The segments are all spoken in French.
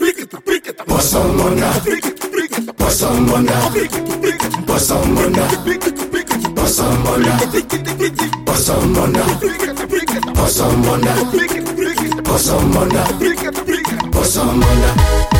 приката, приката, пасамона, приката, приката, пасамона, приката, приката, пасамона, приката, приката, пасамона, приката, приката, пасамона, приката, приката, пасамона, приката, приката, пасамона, приката, приката, пасамона.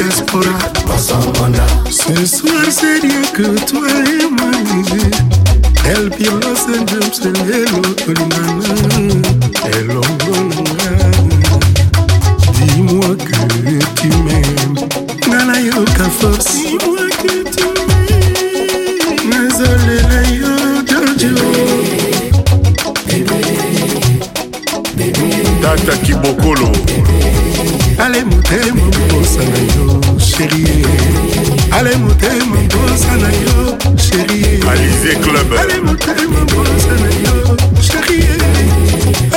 diaspora Bazabana Ses versen yakıtma emanini El pila sendem sen el olmana El olmana Dis-moi que tu m'aimes Nana yo ka force Dis-moi que tu m'aimes Ale motema mposa na yo Club. Ale motema na yo chérie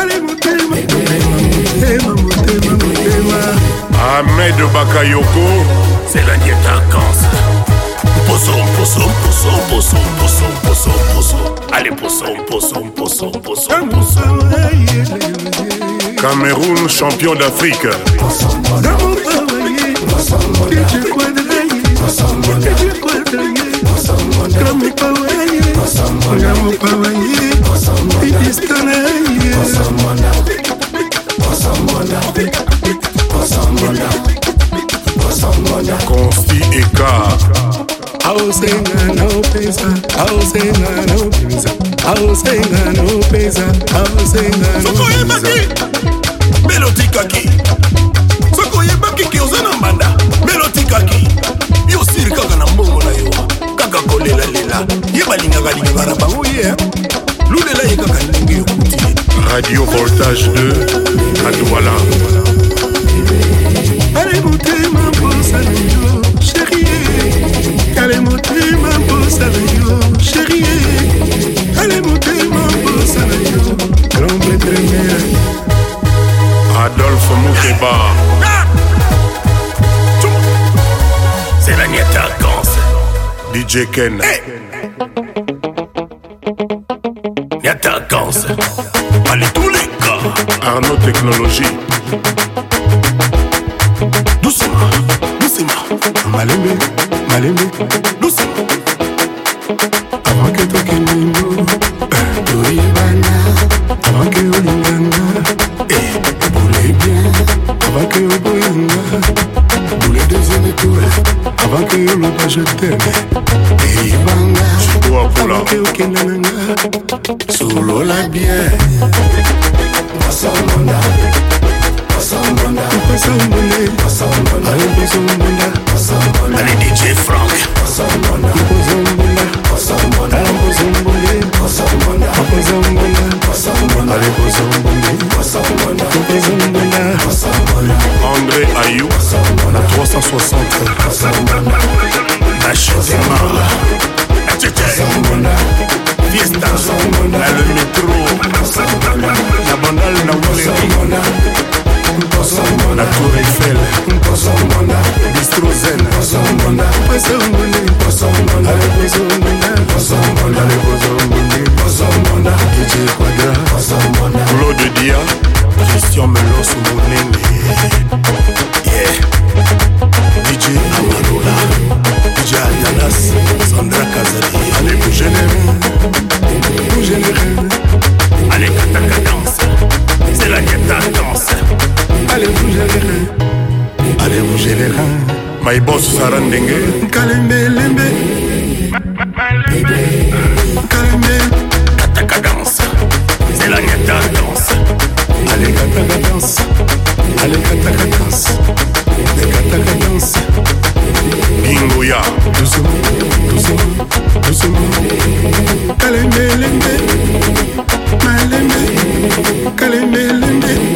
Ale motema motema motema motema Ahmed Bakayoko. C'est la danse. Poisson, poisson, poisson, poisson, poisson, poisson, poisson. Allez, poisson, poisson, poisson, poisson, poisson. Cameroun, champion d'Afrique. consti eka ausenga na opesa ausenga na opesa ausenga na opesa ausenga sokoyebaki belotikaki Radio Voltage 2. à Douala. ale motema mposa na yo sherie ale motema mposa na yo sherie ale motema mposa na yo grand pétremere Adolphe Moukeba. c'est la niette à danse DJ Ken. Danse allez tous les gars Arnaud Technologie. t'aime. Tous les deux aimer tout. Avant que yo loba je t'aime. Eibanga. Chukua pula. Avant que okenda na nga. Solola bien. Pasambonda. Pasambonda. Pasambonda. Pasambonda. Allez DJ Frank. Pasambonda. André Ayou. na 360 Nachetema Fiesta. Na le métro. Na bandal na Wuleri. Na Tour Eiffel. Bistro Zen. mpozambonde dance. Bingo ya. Kalembe, lembe, kalembe.